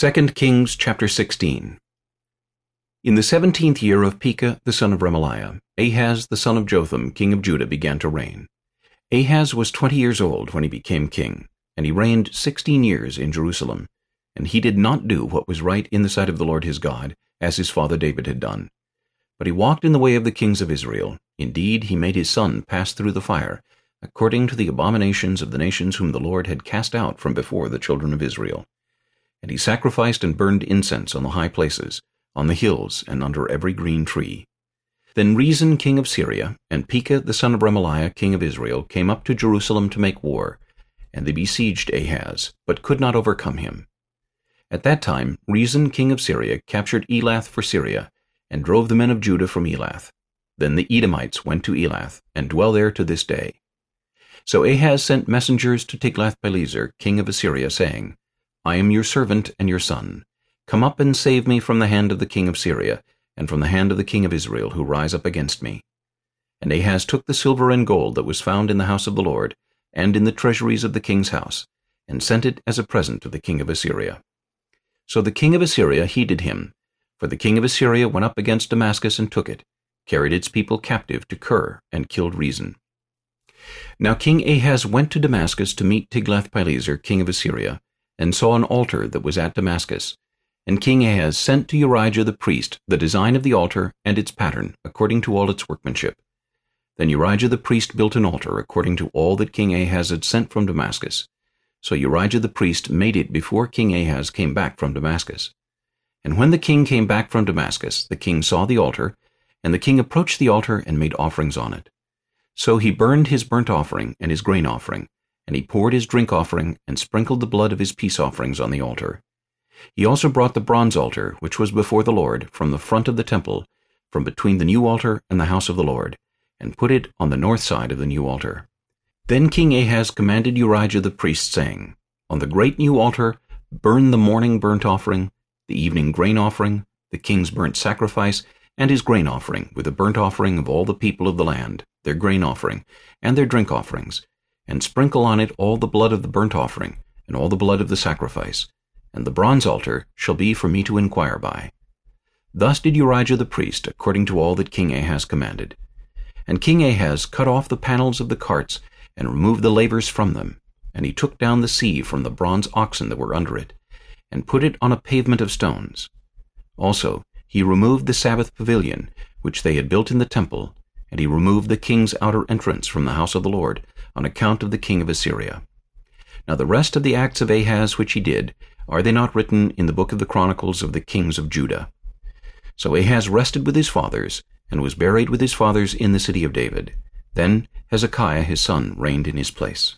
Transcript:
2 Kings chapter 16 In the seventeenth year of Pekah the son of Remaliah, Ahaz the son of Jotham king of Judah began to reign. Ahaz was twenty years old when he became king, and he reigned sixteen years in Jerusalem. And he did not do what was right in the sight of the Lord his God, as his father David had done. But he walked in the way of the kings of Israel. Indeed, he made his son pass through the fire, according to the abominations of the nations whom the Lord had cast out from before the children of Israel. And he sacrificed and burned incense on the high places, on the hills, and under every green tree. Then Rezin king of Syria, and Pekah the son of Remaliah king of Israel, came up to Jerusalem to make war, and they besieged Ahaz, but could not overcome him. At that time Rezin king of Syria captured Elath for Syria, and drove the men of Judah from Elath. Then the Edomites went to Elath, and dwell there to this day. So Ahaz sent messengers to Tiglath-Pileser, king of Assyria, saying, I am your servant and your son. Come up and save me from the hand of the king of Syria, and from the hand of the king of Israel, who rise up against me. And Ahaz took the silver and gold that was found in the house of the Lord, and in the treasuries of the king's house, and sent it as a present to the king of Assyria. So the king of Assyria heeded him, for the king of Assyria went up against Damascus and took it, carried its people captive to Kir, and killed Rezin. Now King Ahaz went to Damascus to meet Tiglath-Pileser, king of Assyria, and saw an altar that was at Damascus. And King Ahaz sent to Urijah the priest the design of the altar and its pattern, according to all its workmanship. Then Urijah the priest built an altar according to all that King Ahaz had sent from Damascus. So Urijah the priest made it before King Ahaz came back from Damascus. And when the king came back from Damascus, the king saw the altar, and the king approached the altar and made offerings on it. So he burned his burnt offering and his grain offering, and he poured his drink offering and sprinkled the blood of his peace offerings on the altar. He also brought the bronze altar, which was before the Lord, from the front of the temple, from between the new altar and the house of the Lord, and put it on the north side of the new altar. Then King Ahaz commanded Urijah the priest, saying, On the great new altar burn the morning burnt offering, the evening grain offering, the king's burnt sacrifice, and his grain offering, with the burnt offering of all the people of the land, their grain offering, and their drink offerings, and sprinkle on it all the blood of the burnt offering, and all the blood of the sacrifice, and the bronze altar shall be for me to inquire by. Thus did Urijah the priest, according to all that King Ahaz commanded. And King Ahaz cut off the panels of the carts, and removed the lavers from them, and he took down the sea from the bronze oxen that were under it, and put it on a pavement of stones. Also he removed the Sabbath pavilion, which they had built in the temple, and he removed the king's outer entrance from the house of the Lord, on account of the king of Assyria. Now the rest of the acts of Ahaz which he did, are they not written in the book of the Chronicles of the kings of Judah? So Ahaz rested with his fathers, and was buried with his fathers in the city of David. Then Hezekiah his son reigned in his place.